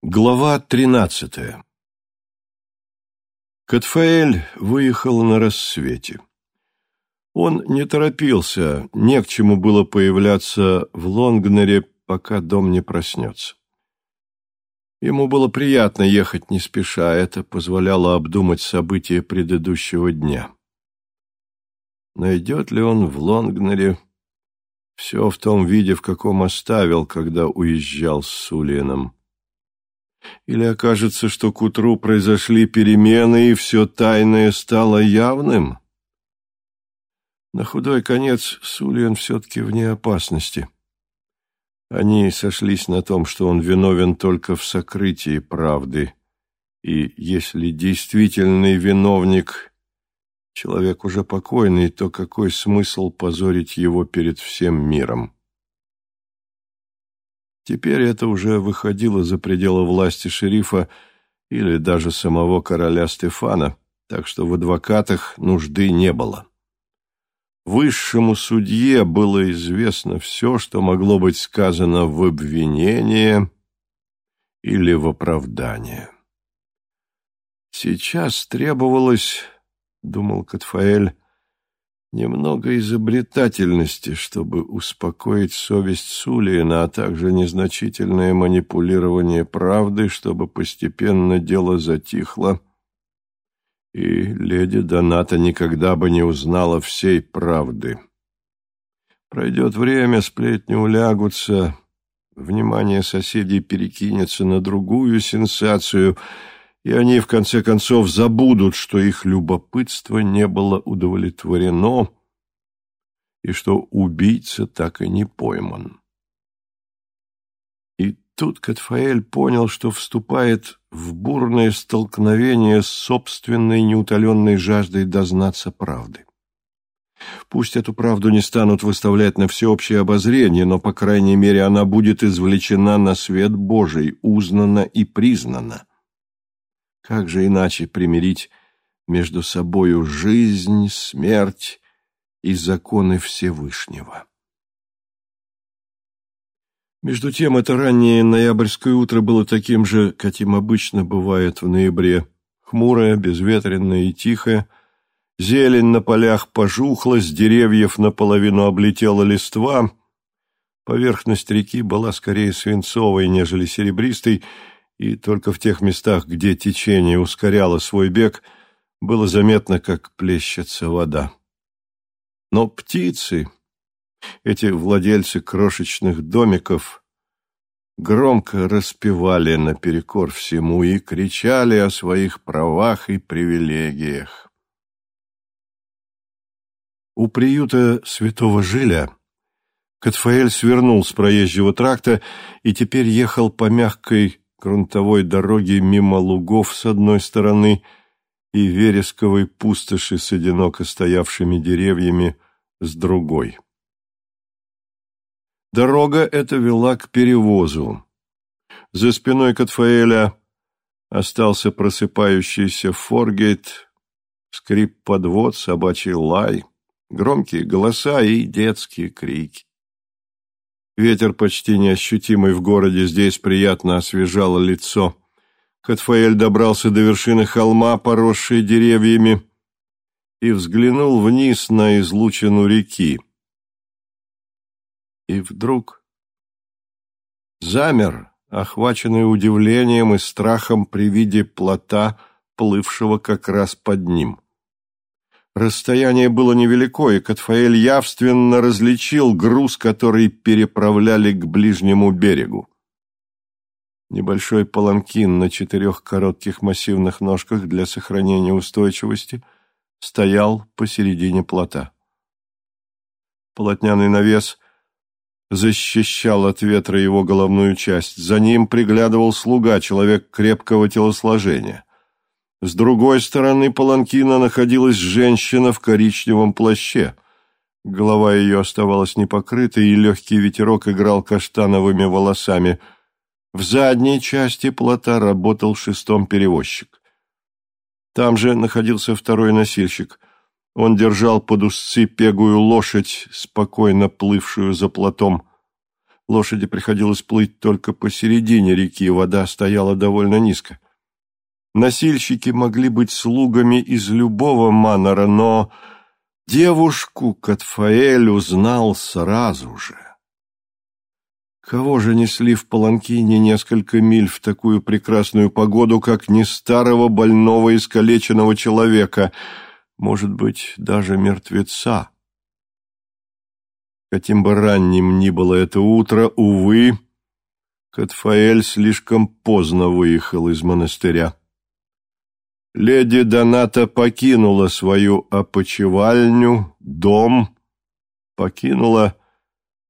Глава тринадцатая Катфаэль выехал на рассвете. Он не торопился, не к чему было появляться в Лонгнере, пока дом не проснется. Ему было приятно ехать не спеша, это позволяло обдумать события предыдущего дня. Найдет ли он в Лонгнере все в том виде, в каком оставил, когда уезжал с Сулианом? Или окажется, что к утру произошли перемены, и все тайное стало явным? На худой конец Сулиан все-таки вне опасности. Они сошлись на том, что он виновен только в сокрытии правды, и если действительный виновник — человек уже покойный, то какой смысл позорить его перед всем миром? Теперь это уже выходило за пределы власти шерифа или даже самого короля Стефана, так что в адвокатах нужды не было. Высшему судье было известно все, что могло быть сказано в обвинение или в оправдание. Сейчас требовалось, — думал Катфаэль, немного изобретательности, чтобы успокоить совесть Сулиена, а также незначительное манипулирование правды, чтобы постепенно дело затихло, и леди Доната никогда бы не узнала всей правды. Пройдет время, сплетни улягутся, внимание соседей перекинется на другую сенсацию — и они, в конце концов, забудут, что их любопытство не было удовлетворено и что убийца так и не пойман. И тут Катфаэль понял, что вступает в бурное столкновение с собственной неутоленной жаждой дознаться правды. Пусть эту правду не станут выставлять на всеобщее обозрение, но, по крайней мере, она будет извлечена на свет Божий, узнана и признана. Как же иначе примирить между собою жизнь, смерть и законы Всевышнего? Между тем, это раннее ноябрьское утро было таким же, каким обычно бывает в ноябре. Хмурое, безветренное и тихое. Зелень на полях пожухла, с деревьев наполовину облетела листва. Поверхность реки была скорее свинцовой, нежели серебристой, и только в тех местах, где течение ускоряло свой бег, было заметно, как плещется вода. Но птицы, эти владельцы крошечных домиков, громко распевали наперекор всему и кричали о своих правах и привилегиях. У приюта святого Жиля Катфаэль свернул с проезжего тракта и теперь ехал по мягкой грунтовой дороги мимо лугов с одной стороны и вересковой пустоши с одиноко стоявшими деревьями с другой. Дорога эта вела к перевозу. За спиной Катфаэля остался просыпающийся форгейт, скрип подвод, собачий лай, громкие голоса и детские крики. Ветер, почти неощутимый в городе, здесь приятно освежало лицо. Катфаэль добрался до вершины холма, поросшей деревьями, и взглянул вниз на излучину реки. И вдруг замер, охваченный удивлением и страхом при виде плота, плывшего как раз под ним. Расстояние было невелико, и Катфаэль явственно различил груз, который переправляли к ближнему берегу. Небольшой паланкин на четырех коротких массивных ножках для сохранения устойчивости стоял посередине плота. Полотняный навес защищал от ветра его головную часть. За ним приглядывал слуга, человек крепкого телосложения. С другой стороны паланкина находилась женщина в коричневом плаще. Голова ее оставалась непокрытой, и легкий ветерок играл каштановыми волосами. В задней части плота работал шестом перевозчик. Там же находился второй носильщик. Он держал под узцы пегую лошадь, спокойно плывшую за плотом. Лошади приходилось плыть только посередине реки, вода стояла довольно низко. Носильщики могли быть слугами из любого манора, но девушку Катфаэль узнал сразу же. Кого же несли в Паланкине несколько миль в такую прекрасную погоду, как не старого, больного, искалеченного человека, может быть, даже мертвеца? Каким бы ранним ни было это утро, увы, Катфаэль слишком поздно выехал из монастыря. Леди Доната покинула свою опочивальню, дом, покинула,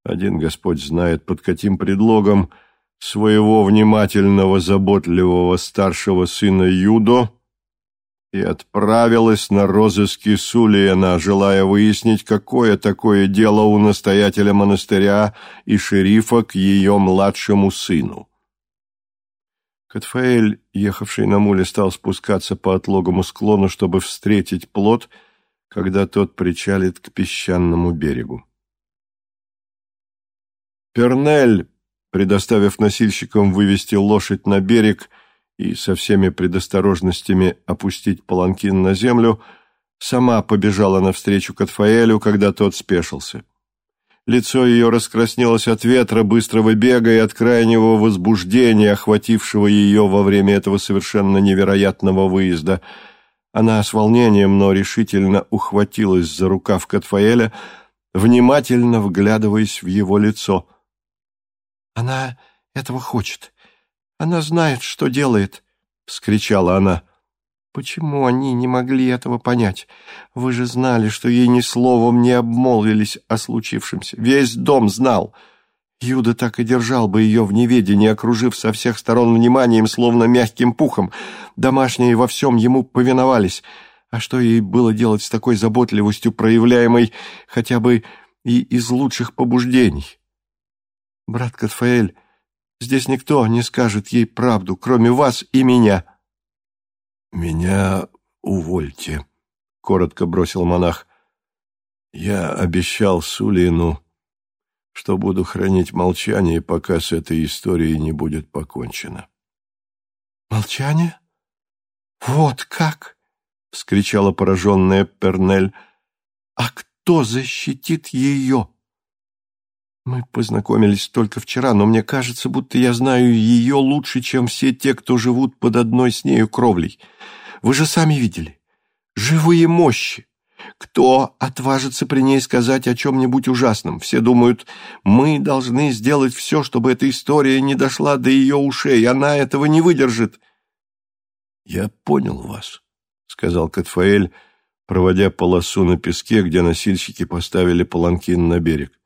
один Господь знает, под каким предлогом, своего внимательного, заботливого старшего сына Юдо, и отправилась на розыски Сулиена, желая выяснить, какое такое дело у настоятеля монастыря и шерифа к ее младшему сыну. Катфаэль, ехавший на муле, стал спускаться по отлогому склону, чтобы встретить плот, когда тот причалит к песчаному берегу. Пернель, предоставив носильщикам вывести лошадь на берег, и со всеми предосторожностями опустить паланкин на землю, сама побежала навстречу Катфаэлю, когда тот спешился. Лицо ее раскраснелось от ветра, быстрого бега и от крайнего возбуждения, охватившего ее во время этого совершенно невероятного выезда. Она с волнением, но решительно ухватилась за рукав Катфаэля, внимательно вглядываясь в его лицо. «Она этого хочет», она знает, что делает, — вскричала она. Почему они не могли этого понять? Вы же знали, что ей ни словом не обмолвились о случившемся. Весь дом знал. Юда так и держал бы ее в неведении, окружив со всех сторон вниманием, словно мягким пухом. Домашние во всем ему повиновались. А что ей было делать с такой заботливостью, проявляемой хотя бы и из лучших побуждений? Брат Катфаэль Здесь никто не скажет ей правду, кроме вас и меня». «Меня увольте», — коротко бросил монах. «Я обещал Сулину, что буду хранить молчание, пока с этой историей не будет покончено». «Молчание? Вот как!» — вскричала пораженная Пернель. «А кто защитит ее?» Мы познакомились только вчера, но мне кажется, будто я знаю ее лучше, чем все те, кто живут под одной с нею кровлей. Вы же сами видели. Живые мощи. Кто отважится при ней сказать о чем-нибудь ужасном? Все думают, мы должны сделать все, чтобы эта история не дошла до ее ушей. Она этого не выдержит. — Я понял вас, — сказал Катфаэль, проводя полосу на песке, где носильщики поставили паланкин на берег.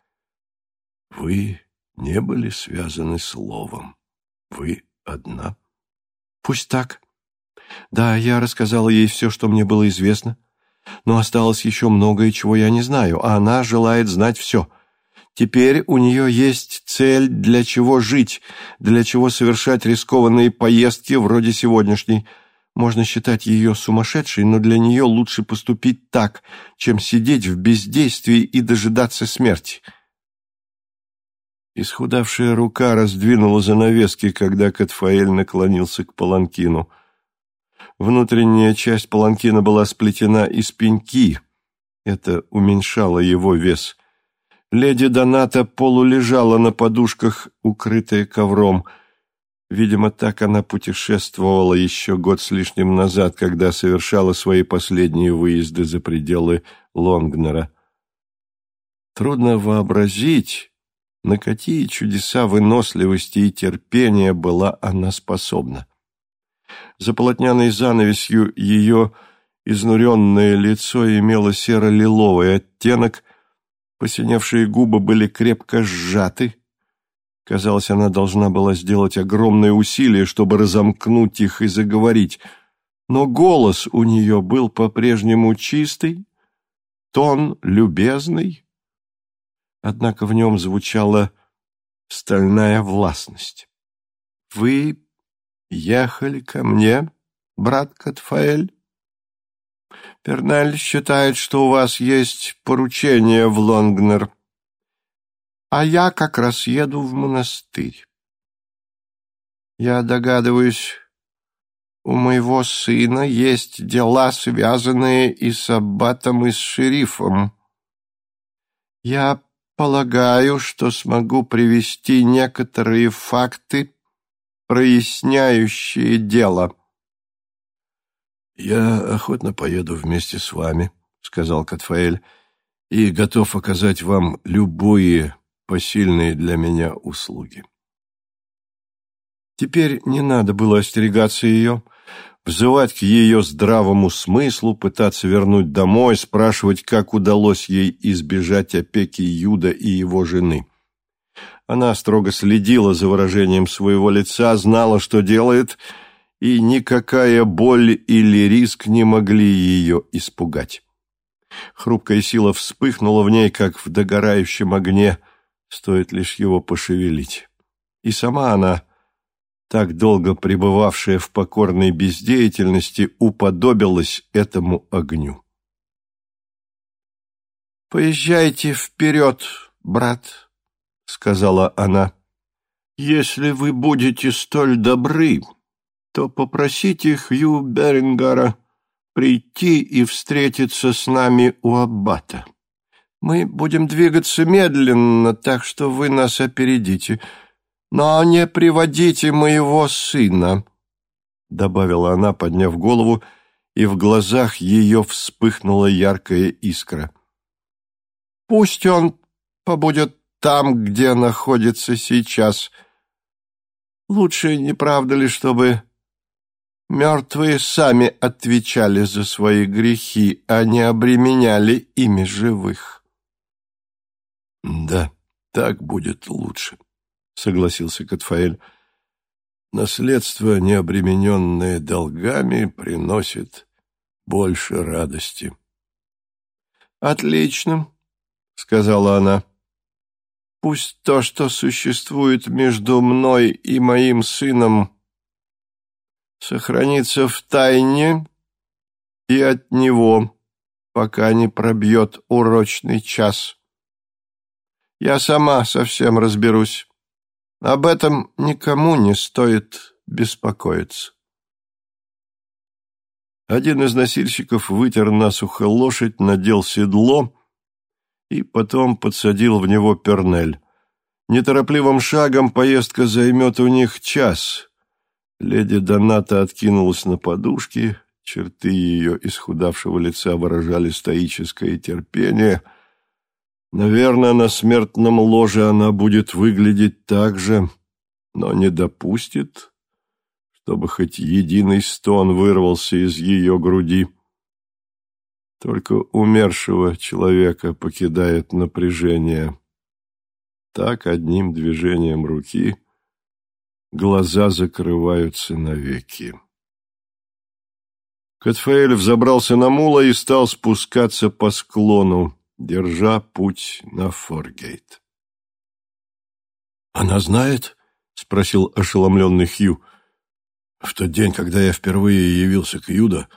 Вы не были связаны словом. Вы одна. Пусть так. Да, я рассказала ей все, что мне было известно. Но осталось еще многое, чего я не знаю, а она желает знать все. Теперь у нее есть цель, для чего жить, для чего совершать рискованные поездки вроде сегодняшней. Можно считать ее сумасшедшей, но для нее лучше поступить так, чем сидеть в бездействии и дожидаться смерти. Исхудавшая рука раздвинула занавески, когда Катфаэль наклонился к паланкину. Внутренняя часть паланкина была сплетена из пеньки. Это уменьшало его вес. Леди Доната полулежала на подушках, укрытая ковром. Видимо, так она путешествовала еще год с лишним назад, когда совершала свои последние выезды за пределы Лонгнера. Трудно вообразить на какие чудеса выносливости и терпения была она способна. За полотняной занавесью ее изнуренное лицо имело серо-лиловый оттенок, посиневшие губы были крепко сжаты. Казалось, она должна была сделать огромное усилие, чтобы разомкнуть их и заговорить, но голос у нее был по-прежнему чистый, тон любезный, однако в нем звучала стальная властность. «Вы ехали ко мне, брат Катфаэль? Перналь считает, что у вас есть поручение в Лонгнер. а я как раз еду в монастырь. Я догадываюсь, у моего сына есть дела, связанные и с аббатом, и с шерифом. Я полагаю, что смогу привести некоторые факты, проясняющие дело. «Я охотно поеду вместе с вами», — сказал Катфаэль, «и готов оказать вам любые посильные для меня услуги». Теперь не надо было остерегаться ее, взывать к ее здравому смыслу, пытаться вернуть домой, спрашивать, как удалось ей избежать опеки Юда и его жены. Она строго следила за выражением своего лица, знала, что делает, и никакая боль или риск не могли ее испугать. Хрупкая сила вспыхнула в ней, как в догорающем огне, стоит лишь его пошевелить. И сама она так долго пребывавшая в покорной бездеятельности, уподобилась этому огню. «Поезжайте вперед, брат», — сказала она. «Если вы будете столь добры, то попросите Хью Берингара прийти и встретиться с нами у Аббата. Мы будем двигаться медленно, так что вы нас опередите» но не приводите моего сына», — добавила она, подняв голову, и в глазах ее вспыхнула яркая искра. «Пусть он побудет там, где находится сейчас. Лучше, не правда ли, чтобы мертвые сами отвечали за свои грехи, а не обременяли ими живых?» «Да, так будет лучше», — согласился Катфаэль. «Наследство, не обремененное долгами, приносит больше радости». «Отлично», — сказала она. «Пусть то, что существует между мной и моим сыном, сохранится в тайне и от него, пока не пробьет урочный час. Я сама совсем разберусь». Об этом никому не стоит беспокоиться. Один из носильщиков вытер насухо лошадь, надел седло и потом подсадил в него пернель. Неторопливым шагом поездка займет у них час. Леди Доната откинулась на подушки, черты ее исхудавшего лица выражали стоическое терпение — Наверное, на смертном ложе она будет выглядеть так же, но не допустит, чтобы хоть единый стон вырвался из ее груди. Только умершего человека покидает напряжение. Так одним движением руки глаза закрываются навеки. Катфаэль взобрался на мула и стал спускаться по склону держа путь на Форгейт. «Она знает?» — спросил ошеломленный Хью. «В тот день, когда я впервые явился к Юда,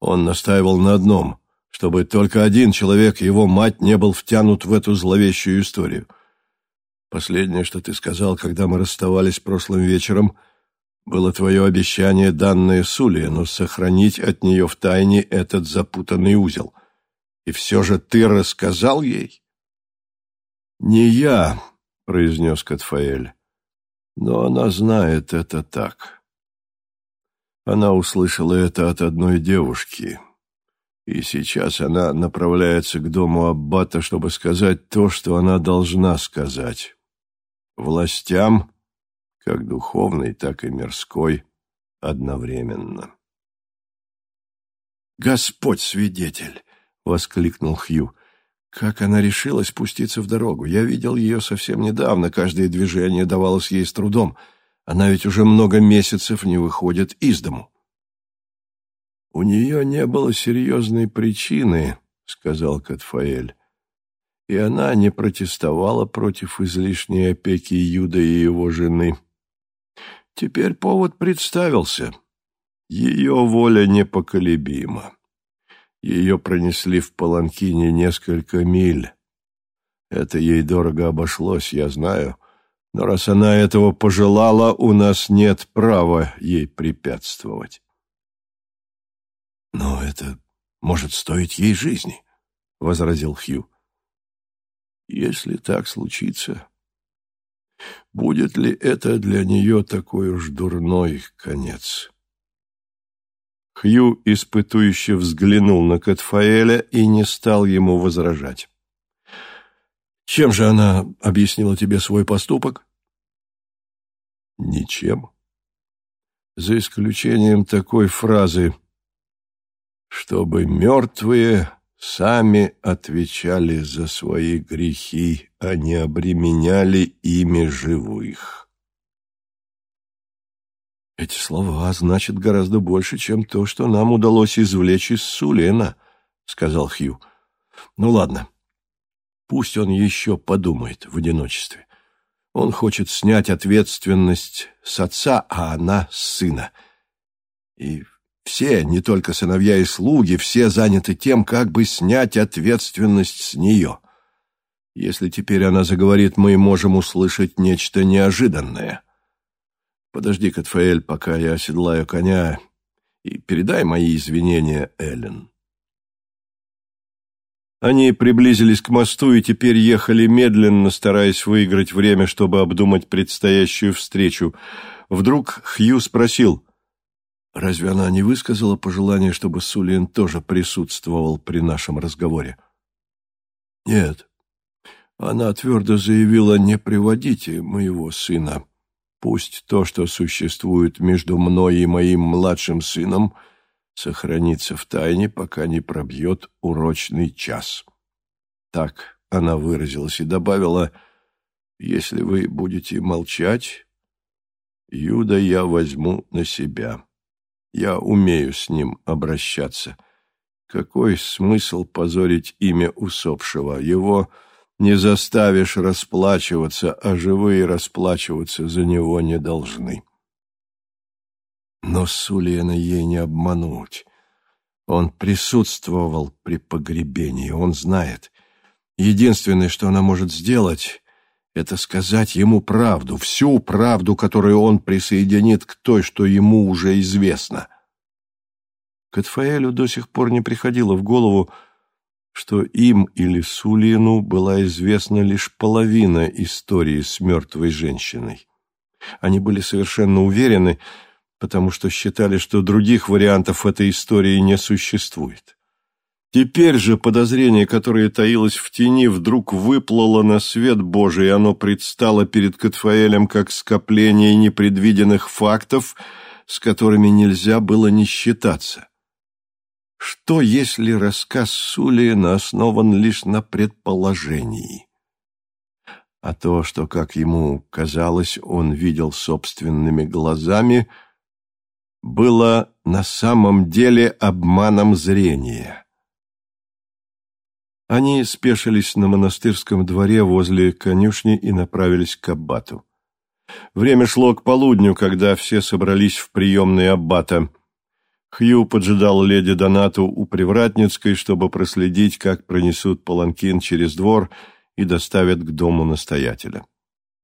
он настаивал на одном, чтобы только один человек, его мать, не был втянут в эту зловещую историю. Последнее, что ты сказал, когда мы расставались прошлым вечером, было твое обещание, данное Суле, но сохранить от нее в тайне этот запутанный узел». И все же ты рассказал ей? Не я, произнес Катфаэль, но она знает это так. Она услышала это от одной девушки, и сейчас она направляется к дому Аббата, чтобы сказать то, что она должна сказать. Властям, как духовной, так и мирской, одновременно. Господь свидетель! — воскликнул Хью. «Как она решила спуститься в дорогу? Я видел ее совсем недавно, каждое движение давалось ей с трудом. Она ведь уже много месяцев не выходит из дому». «У нее не было серьезной причины», — сказал Катфаэль. «И она не протестовала против излишней опеки Юда и его жены. Теперь повод представился. Ее воля непоколебима. Ее пронесли в Паланкине несколько миль. Это ей дорого обошлось, я знаю. Но раз она этого пожелала, у нас нет права ей препятствовать. Но это может стоить ей жизни, — возразил Хью. Если так случится, будет ли это для нее такой уж дурной конец? Хью испытующе взглянул на Катфаэля и не стал ему возражать. Чем же она объяснила тебе свой поступок? Ничем. За исключением такой фразы «Чтобы мертвые сами отвечали за свои грехи, а не обременяли ими живых». Эти слова значат гораздо больше, чем то, что нам удалось извлечь из Сулена, — сказал Хью. Ну ладно, пусть он еще подумает в одиночестве. Он хочет снять ответственность с отца, а она с сына. И все, не только сыновья и слуги, все заняты тем, как бы снять ответственность с нее. Если теперь она заговорит, мы можем услышать нечто неожиданное. — Подожди, Катфаэль, пока я оседлаю коня, и передай мои извинения Эллен. Они приблизились к мосту и теперь ехали медленно, стараясь выиграть время, чтобы обдумать предстоящую встречу. Вдруг Хью спросил, «Разве она не высказала пожелание, чтобы Сулиен тоже присутствовал при нашем разговоре?» «Нет. Она твердо заявила, не приводите моего сына». Пусть то, что существует между мной и моим младшим сыном, сохранится в тайне, пока не пробьет урочный час. Так она выразилась и добавила, «Если вы будете молчать, Юда я возьму на себя. Я умею с ним обращаться. Какой смысл позорить имя усопшего? Его не заставишь расплачиваться, а живые расплачиваться за него не должны. Но Сулиена ей не обмануть. Он присутствовал при погребении, он знает. Единственное, что она может сделать, это сказать ему правду, всю правду, которую он присоединит к той, что ему уже известно. Катфаэлю до сих пор не приходило в голову, что им или Сулину была известна лишь половина истории с мертвой женщиной. Они были совершенно уверены, потому что считали, что других вариантов этой истории не существует. Теперь же подозрение, которое таилось в тени, вдруг выплыло на свет Божий, и оно предстало перед Катфаэлем как скопление непредвиденных фактов, с которыми нельзя было не считаться. Что, если рассказ Сулиена основан лишь на предположении? А то, что, как ему казалось, он видел собственными глазами, было на самом деле обманом зрения. Они спешились на монастырском дворе возле конюшни и направились к аббату. Время шло к полудню, когда все собрались в приемной аббата – Хью поджидал леди Донату у Привратницкой, чтобы проследить, как пронесут паланкин через двор и доставят к дому настоятеля.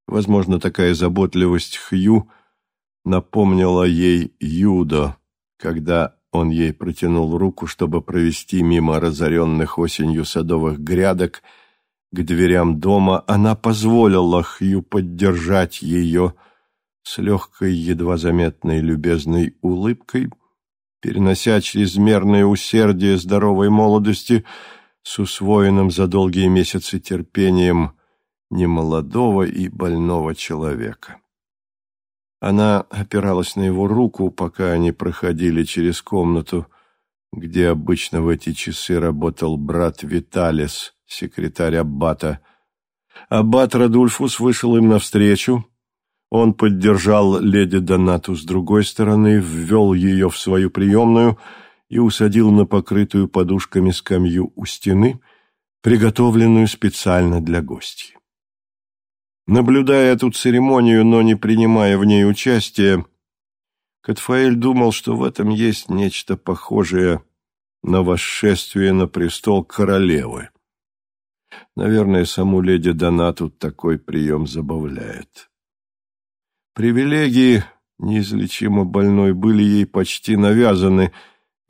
Возможно, такая заботливость Хью напомнила ей Юдо, когда он ей протянул руку, чтобы провести мимо разоренных осенью садовых грядок к дверям дома, она позволила Хью поддержать ее с легкой, едва заметной любезной улыбкой — перенося чрезмерное усердие здоровой молодости с усвоенным за долгие месяцы терпением немолодого и больного человека. Она опиралась на его руку, пока они проходили через комнату, где обычно в эти часы работал брат Виталис, секретарь Аббата. Аббат Радульфус вышел им навстречу, он поддержал леди Донату с другой стороны, ввел ее в свою приемную и усадил на покрытую подушками скамью у стены, приготовленную специально для гостей. Наблюдая эту церемонию, но не принимая в ней участия, Катфаэль думал, что в этом есть нечто похожее на восшествие на престол королевы. Наверное, саму леди Донату такой прием забавляет. Привилегии неизлечимо больной были ей почти навязаны,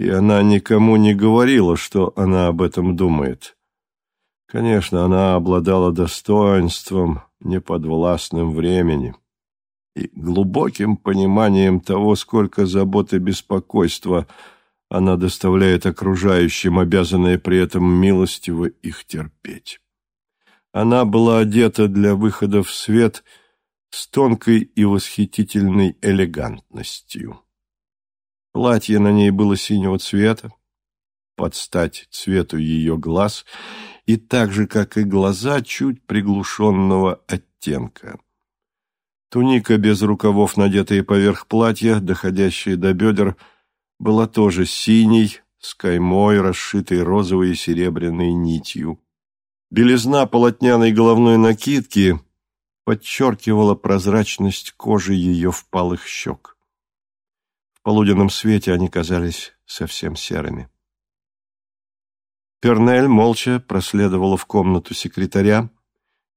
и она никому не говорила, что она об этом думает. Конечно, она обладала достоинством, неподвластным времени и глубоким пониманием того, сколько забот и беспокойства она доставляет окружающим, обязанные при этом милостиво их терпеть. Она была одета для выхода в свет с тонкой и восхитительной элегантностью. Платье на ней было синего цвета, под стать цвету ее глаз, и так же, как и глаза, чуть приглушенного оттенка. Туника без рукавов, надетая поверх платья, доходящая до бедер, была тоже синей, с каймой, расшитой розовой и серебряной нитью. Белизна полотняной головной накидки подчеркивала прозрачность кожи ее впалых щек. В полуденном свете они казались совсем серыми. Пернель молча проследовала в комнату секретаря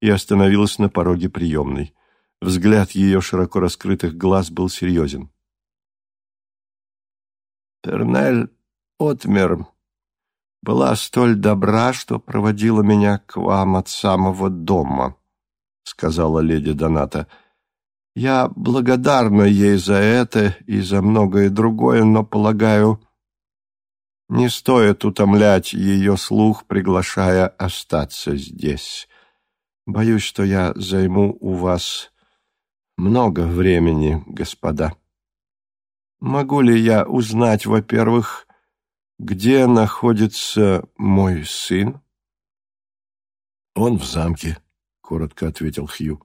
и остановилась на пороге приемной. Взгляд ее широко раскрытых глаз был серьезен. «Пернель Отмер была столь добра, что проводила меня к вам от самого дома», — сказала леди Доната. «Я благодарна ей за это и за многое другое, но, полагаю, не стоит утомлять ее слух, приглашая остаться здесь. Боюсь, что я займу у вас много времени, господа. Могу ли я узнать, во-первых, где находится мой сын? Он в замке, коротко ответил Хью.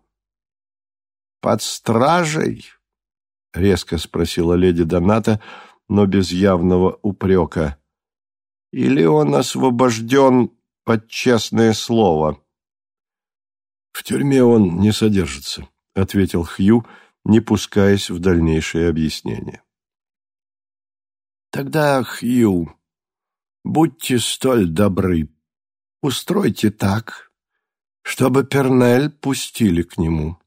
Под стражей? резко спросила леди Доната, но без явного упрека. Или он освобожден под честное слово? В тюрьме он не содержится, ответил Хью, не пускаясь в дальнейшее объяснение. Тогда, Хью, будьте столь добры, устройте так, чтобы Пернель пустили к нему.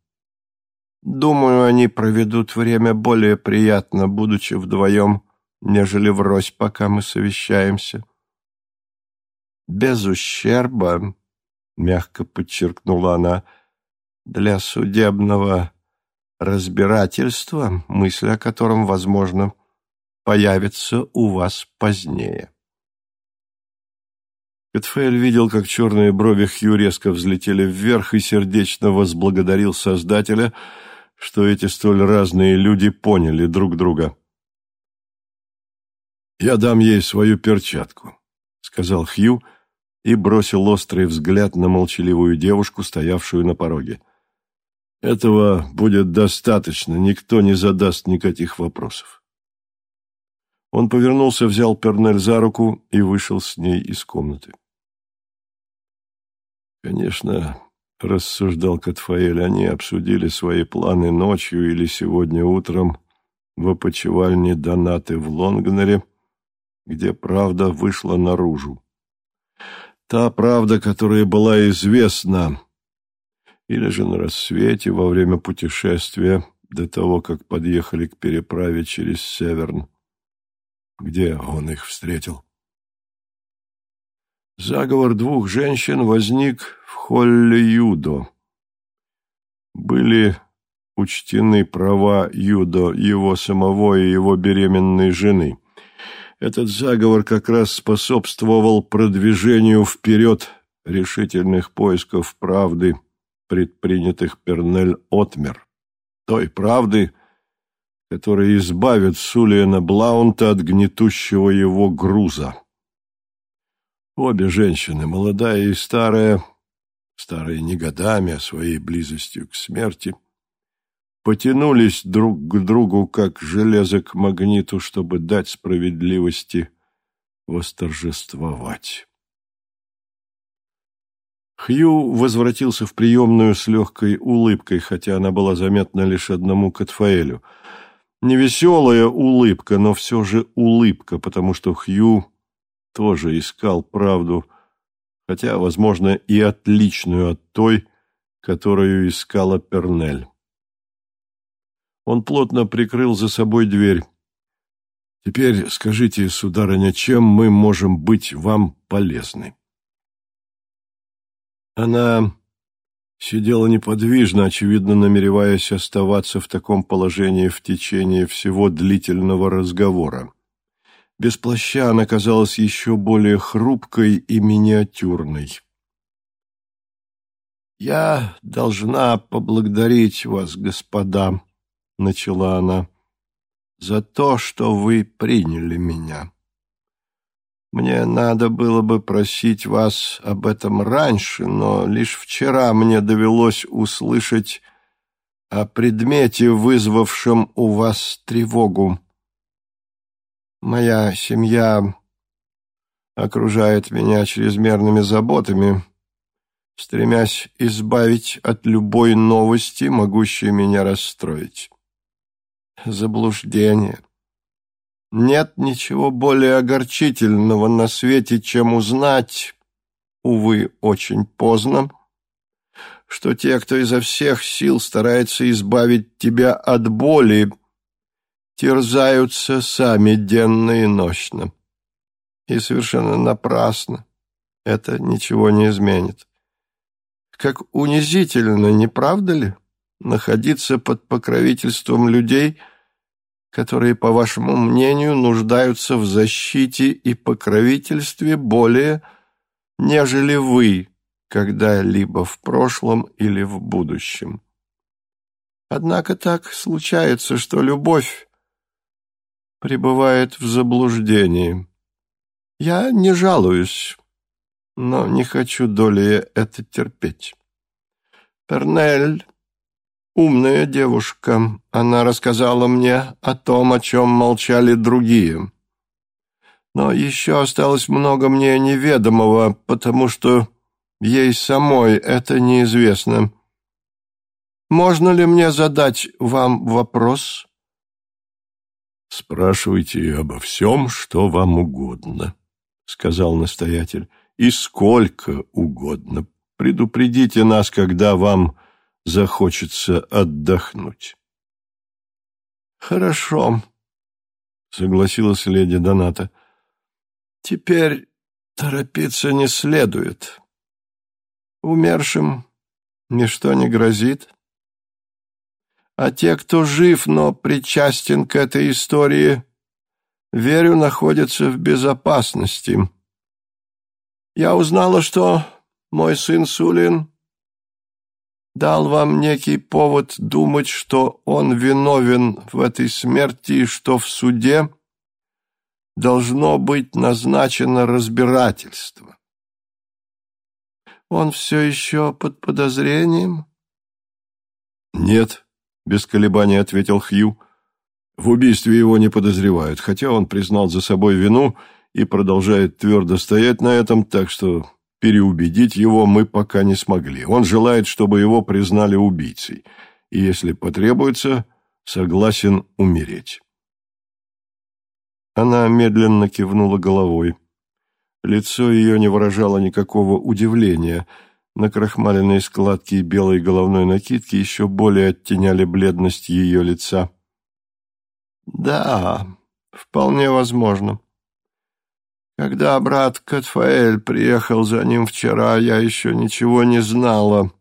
Думаю, они проведут время более приятно, будучи вдвоем, нежели врозь, пока мы совещаемся без ущерба, — мягко подчеркнула она, — для судебного разбирательства, мысль о котором, возможно, появится у вас позднее. Кэтфейль видел, как черные брови Хью резко взлетели вверх и сердечно возблагодарил Создателя, что эти столь разные люди поняли друг друга. «Я дам ей свою перчатку», — сказал Хью, — и бросил острый взгляд на молчаливую девушку, стоявшую на пороге. «Этого будет достаточно, никто не задаст никаких вопросов». Он повернулся, взял Пернель за руку и вышел с ней из комнаты. Конечно, — рассуждал Катфаэль, — они обсудили свои планы ночью или сегодня утром в опочивальне Донаты в Лонгнере, где правда вышла наружу. Та правда, которая была известна, или же на рассвете во время путешествия до того, как подъехали к переправе через Северн. Где он их встретил? Заговор двух женщин возник в холле Юдо. Были учтены права Юдо, его самого и его беременной жены. Этот заговор как раз способствовал продвижению вперед решительных поисков правды, предпринятых Пернель Отмер. Той правды, которая избавит Сулиена Блаунта от гнетущего его груза. Обе женщины, молодая и старая, старая не годами, а своей близостью к смерти – потянулись друг к другу, как железо к магниту, чтобы дать справедливости восторжествовать. Хью возвратился в приемную с легкой улыбкой, хотя она была заметна лишь одному Катфаэлю. Невеселая улыбка, но все же улыбка, потому что Хью тоже искал правду, хотя, возможно, и отличную от той, которую искала Пернель. Он плотно прикрыл за собой дверь. «Теперь скажите, сударыня, чем мы можем быть вам полезны?» Она сидела неподвижно, очевидно намереваясь оставаться в таком положении в течение всего длительного разговора. Без плаща она казалась еще более хрупкой и миниатюрной. «Я должна поблагодарить вас, господа», — начала она, — «за то, что вы приняли меня. Мне надо было бы просить вас об этом раньше, но лишь вчера мне довелось услышать о предмете, вызвавшем у вас тревогу. Моя семья окружает меня чрезмерными заботами, стремясь избавить от любой новости, могущей меня расстроить заблуждение. Нет ничего более огорчительного на свете, чем узнать, увы, очень поздно, что те, кто изо всех сил старается избавить тебя от боли, терзаются сами денно и ночно. И совершенно напрасно. Это ничего не изменит. Как унизительно, не правда ли? находиться под покровительством людей, которые, по вашему мнению, нуждаются в защите и покровительстве более, нежели вы когда-либо в прошлом или в будущем. Однако так случается, что любовь пребывает в заблуждении. Я не жалуюсь, но не хочу долей это терпеть. Пернель Умная девушка. Она рассказала мне о том, о чем молчали другие. Но еще осталось много мне неведомого, потому что ей самой это неизвестно. Можно ли мне задать вам вопрос? Спрашивайте обо всем, что вам угодно, сказал настоятель, и сколько угодно. Предупредите нас, когда вам захочется отдохнуть. «Хорошо», — согласилась леди Доната. «Теперь торопиться не следует. Умершим ничто не грозит. А те, кто жив, но причастен к этой истории, верю, находятся в безопасности. Я узнала, что мой сын Сулин дал вам некий повод думать, что он виновен в этой смерти и что в суде должно быть назначено разбирательство. Он все еще под подозрением? Нет, без колебаний ответил Хью. В убийстве его не подозревают, хотя он признал за собой вину и продолжает твердо стоять на этом, так что Переубедить его мы пока не смогли. Он желает, чтобы его признали убийцей, и, если потребуется, согласен умереть. Она медленно кивнула головой. Лицо ее не выражало никакого удивления. Накрахмаленные складки белой головной накидки еще более оттеняли бледность ее лица. «Да, вполне возможно», когда брат Катфаэль приехал за ним вчера, я еще ничего не знала,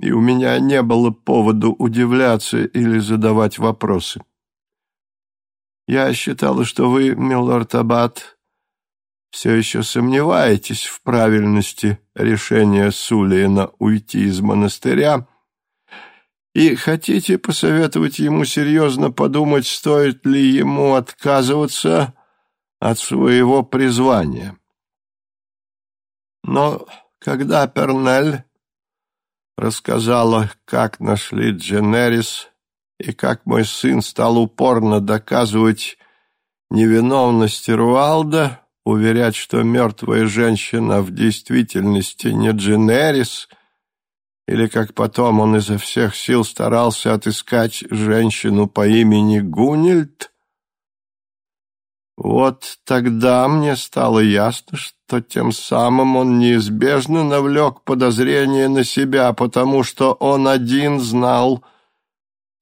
и у меня не было поводу удивляться или задавать вопросы. Я считала, что вы, милорд Аббат, все еще сомневаетесь в правильности решения Сулиена уйти из монастыря и хотите посоветовать ему серьезно подумать, стоит ли ему отказываться от своего призвания. Но когда Пернель рассказала, как нашли Дженерис и как мой сын стал упорно доказывать невиновность Руалда, уверять, что мертвая женщина в действительности не Дженерис, или как потом он изо всех сил старался отыскать женщину по имени Гунильд, Вот тогда мне стало ясно, что тем самым он неизбежно навлек подозрение на себя, потому что он один знал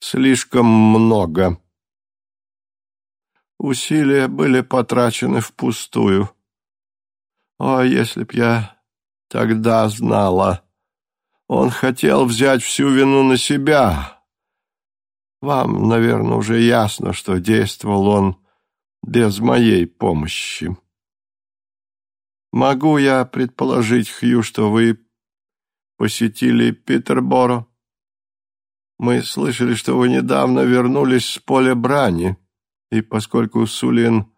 слишком много. Усилия были потрачены впустую. О, если б я тогда знала! Он хотел взять всю вину на себя. Вам, наверное, уже ясно, что действовал он без моей помощи. Могу я предположить, Хью, что вы посетили Питерборо? Мы слышали, что вы недавно вернулись с поля брани, и поскольку Сулин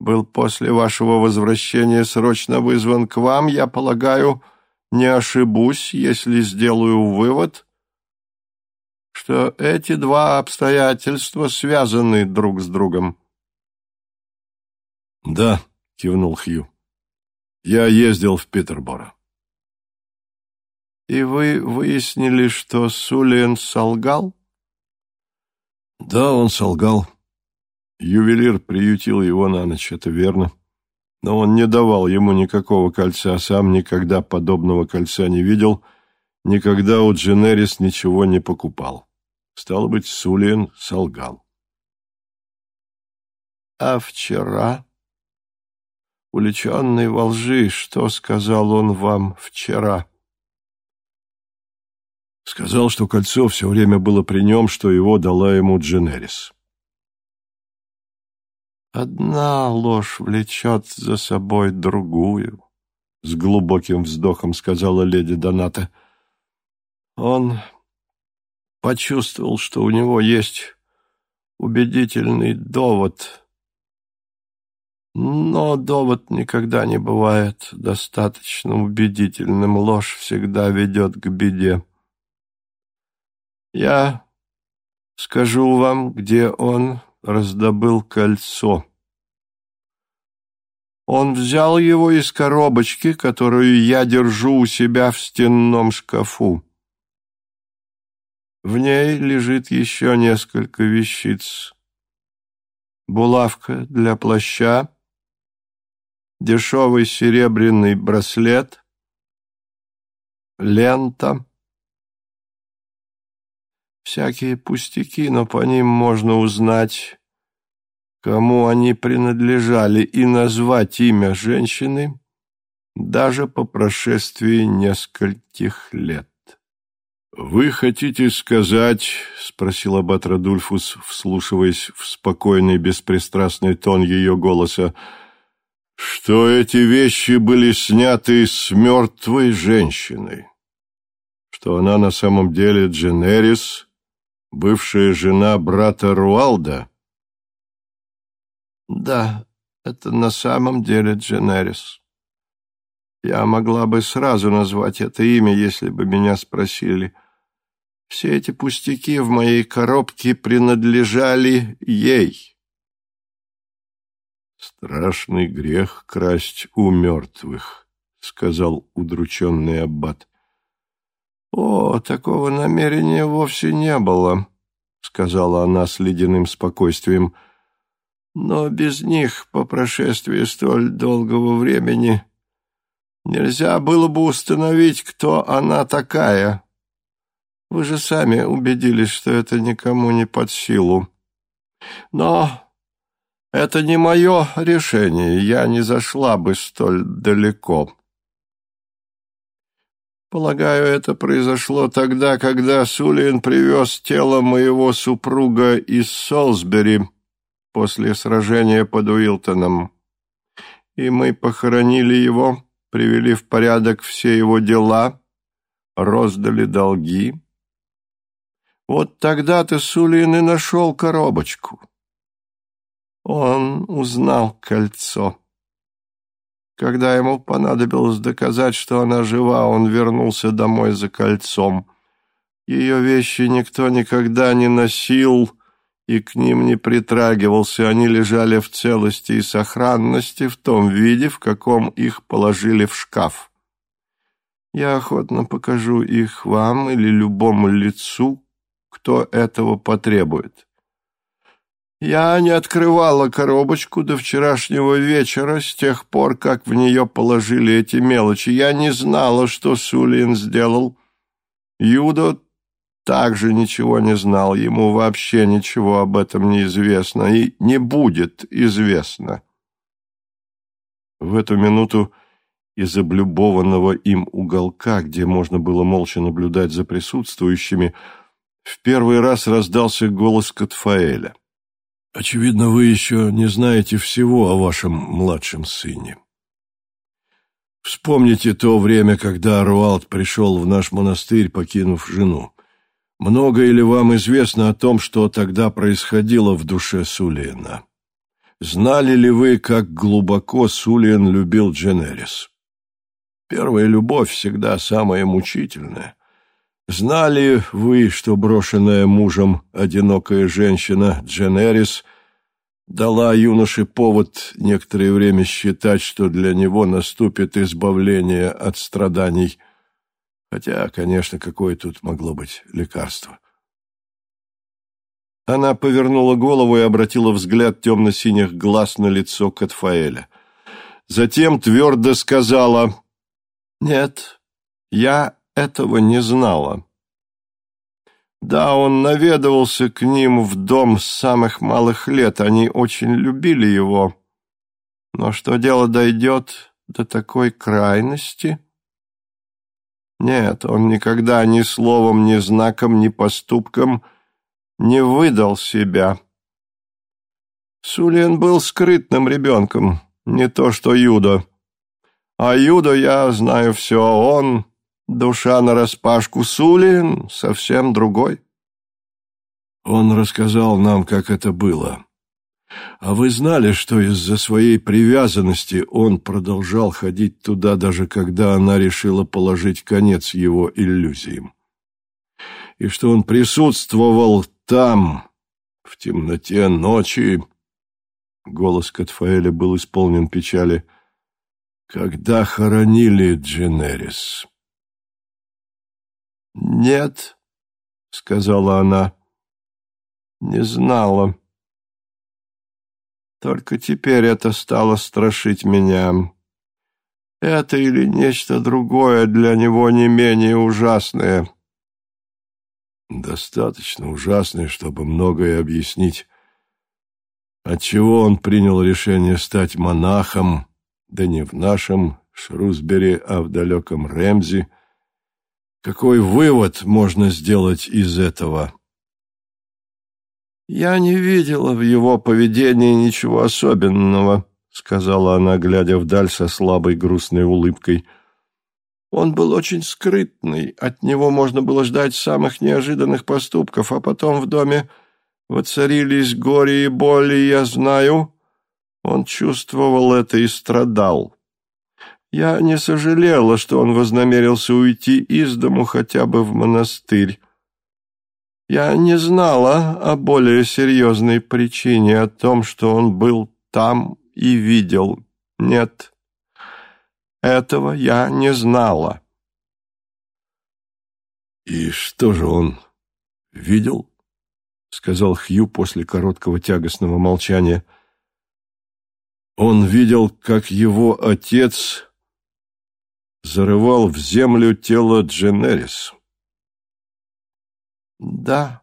был после вашего возвращения срочно вызван к вам, я полагаю, не ошибусь, если сделаю вывод, что эти два обстоятельства связаны друг с другом. «Да», — кивнул Хью. «Я ездил в Питерборо». «И вы выяснили, что Сулиен солгал?» «Да, он солгал. Ювелир приютил его на ночь, это верно. Но он не давал ему никакого кольца, сам никогда подобного кольца не видел, никогда у Дженерис ничего не покупал. Стало быть, Сулиен солгал». «А вчера?» уличенный во лжи, что сказал он вам вчера?» Сказал, что кольцо все время было при нем, что его дала ему Дженерис. «Одна ложь влечет за собой другую», — с глубоким вздохом сказала леди Доната. «Он почувствовал, что у него есть убедительный довод» Но довод никогда не бывает достаточно убедительным, ложь всегда ведет к беде. Я скажу вам, где он раздобыл кольцо. Он взял его из коробочки, которую я держу у себя в стенном шкафу. В ней лежит еще несколько вещиц. Булавка для плаща, дешевый серебряный браслет, лента. Всякие пустяки, но по ним можно узнать, кому они принадлежали, и назвать имя женщины даже по прошествии нескольких лет. «Вы хотите сказать, — спросил аббат Радульфус, вслушиваясь в спокойный беспристрастный тон ее голоса, — что эти вещи были сняты с мертвой женщины, что она на самом деле Дженерис, бывшая жена брата Руалда? Да, это на самом деле Дженерис. Я могла бы сразу назвать это имя, если бы меня спросили. Все эти пустяки в моей коробке принадлежали ей. «Страшный грех красть у мертвых», — сказал удрученный аббат. «О, такого намерения вовсе не было», — сказала она с ледяным спокойствием. «Но без них, по прошествии столь долгого времени, нельзя было бы установить, кто она такая. Вы же сами убедились, что это никому не под силу. Но это не мое решение, я не зашла бы столь далеко. Полагаю, это произошло тогда, когда Сулин привез тело моего супруга из Солсбери после сражения под Уилтоном. И мы похоронили его, привели в порядок все его дела, роздали долги. Вот тогда-то Сулин и нашел коробочку. Он узнал кольцо. Когда ему понадобилось доказать, что она жива, он вернулся домой за кольцом. Ее вещи никто никогда не носил и к ним не притрагивался. Они лежали в целости и сохранности в том виде, в каком их положили в шкаф. Я охотно покажу их вам или любому лицу, кто этого потребует. Я не открывала коробочку до вчерашнего вечера, с тех пор, как в нее положили эти мелочи. Я не знала, что Сулин сделал. Юдо также ничего не знал, ему вообще ничего об этом не известно и не будет известно. В эту минуту из облюбованного им уголка, где можно было молча наблюдать за присутствующими, в первый раз раздался голос Катфаэля. «Очевидно, вы еще не знаете всего о вашем младшем сыне. Вспомните то время, когда Руалд пришел в наш монастырь, покинув жену. Многое ли вам известно о том, что тогда происходило в душе Сулиена? Знали ли вы, как глубоко Сулиен любил Дженерис? Первая любовь всегда самая мучительная. Знали вы, что брошенная мужем одинокая женщина Дженерис дала юноше повод некоторое время считать, что для него наступит избавление от страданий – Хотя, конечно, какое тут могло быть лекарство? Она повернула голову и обратила взгляд темно-синих глаз на лицо Катфаэля. Затем твердо сказала, «Нет, я этого не знала». Да, он наведывался к ним в дом с самых малых лет, они очень любили его. Но что дело дойдет до такой крайности, нет, он никогда ни словом, ни знаком, ни поступком не выдал себя. Сулиен был скрытным ребенком, не то что Юдо. А Юдо я знаю все, он, душа нараспашку, Сулиен совсем другой. Он рассказал нам, как это было. А вы знали, что из-за своей привязанности он продолжал ходить туда, даже когда она решила положить конец его иллюзиям? И что он присутствовал там, в темноте ночи, голос Катфаэля был исполнен печали, когда хоронили Дженерис. «Нет», — сказала она, — «не знала». Только теперь это стало страшить меня. Это или нечто другое для него не менее ужасное. Достаточно ужасное, чтобы многое объяснить. Отчего он принял решение стать монахом, да не в нашем Шрусбери, а в далеком Ремзи. Какой вывод можно сделать из этого? «Я не видела в его поведении ничего особенного», — сказала она, глядя вдаль со слабой грустной улыбкой. «Он был очень скрытный, от него можно было ждать самых неожиданных поступков, а потом в доме воцарились горе и боли, я знаю. Он чувствовал это и страдал. Я не сожалела, что он вознамерился уйти из дому хотя бы в монастырь. Я не знала о более серьезной причине, о том, что он был там и видел. Нет, этого я не знала. «И что же он видел?» — сказал Хью после короткого тягостного молчания. «Он видел, как его отец зарывал в землю тело Дженерис». «Да»,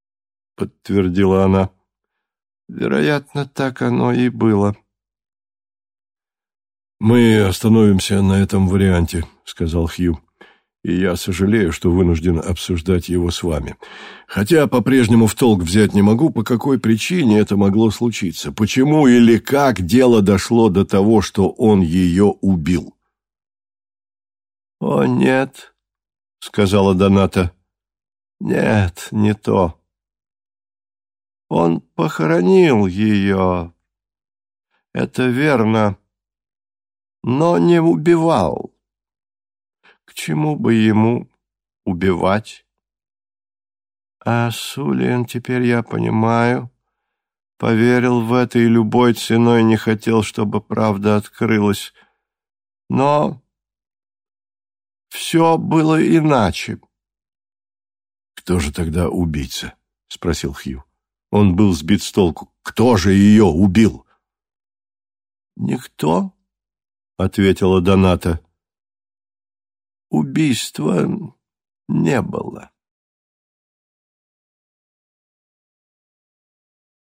— подтвердила она, — «вероятно, так оно и было». «Мы остановимся на этом варианте», — сказал Хью, «и я сожалею, что вынужден обсуждать его с вами. Хотя по-прежнему в толк взять не могу, по какой причине это могло случиться, почему или как дело дошло до того, что он ее убил». «О, нет», — сказала Доната, нет, не то. Он похоронил ее. Это верно. Но не убивал. К чему бы ему убивать? А Сулиен, теперь я понимаю, поверил в это и любой ценой не хотел, чтобы правда открылась. Но все было иначе. «Кто же тогда убийца?» — спросил Хью. Он был сбит с толку. «Кто же ее убил?» «Никто», — ответила Доната. «Убийства не было».